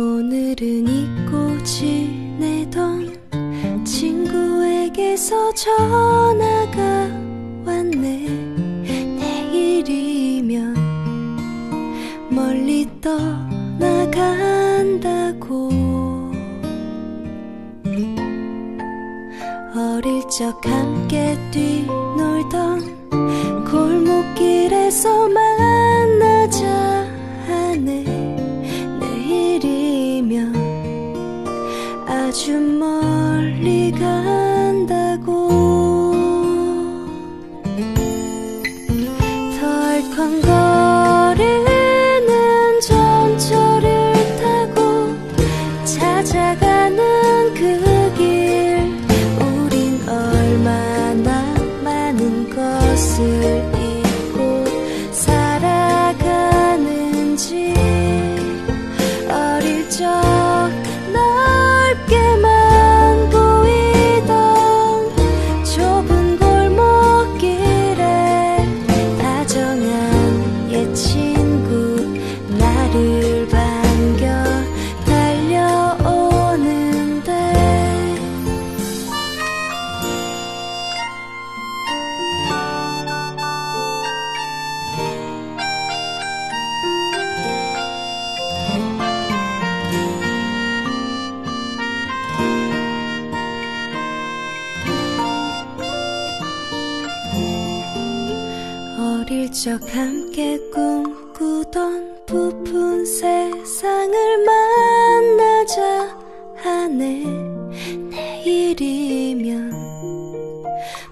오늘은 잊고 지내던 친구에게서 전화가 왔네. 내일이면 멀리 떠나간다고. 어릴 적 함께 뛰놀던 골목길에서 만 아주 멀리 간다고. 덜컹거리는 전철을 타고 찾아가 적 함께 꿈꾸던 부푼 세상을 만나자 하네. 내일이면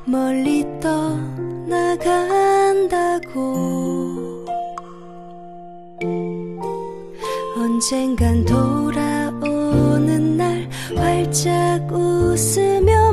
멀리 떠나간다고. 언젠간 돌아오는 날 활짝 웃으며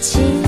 情。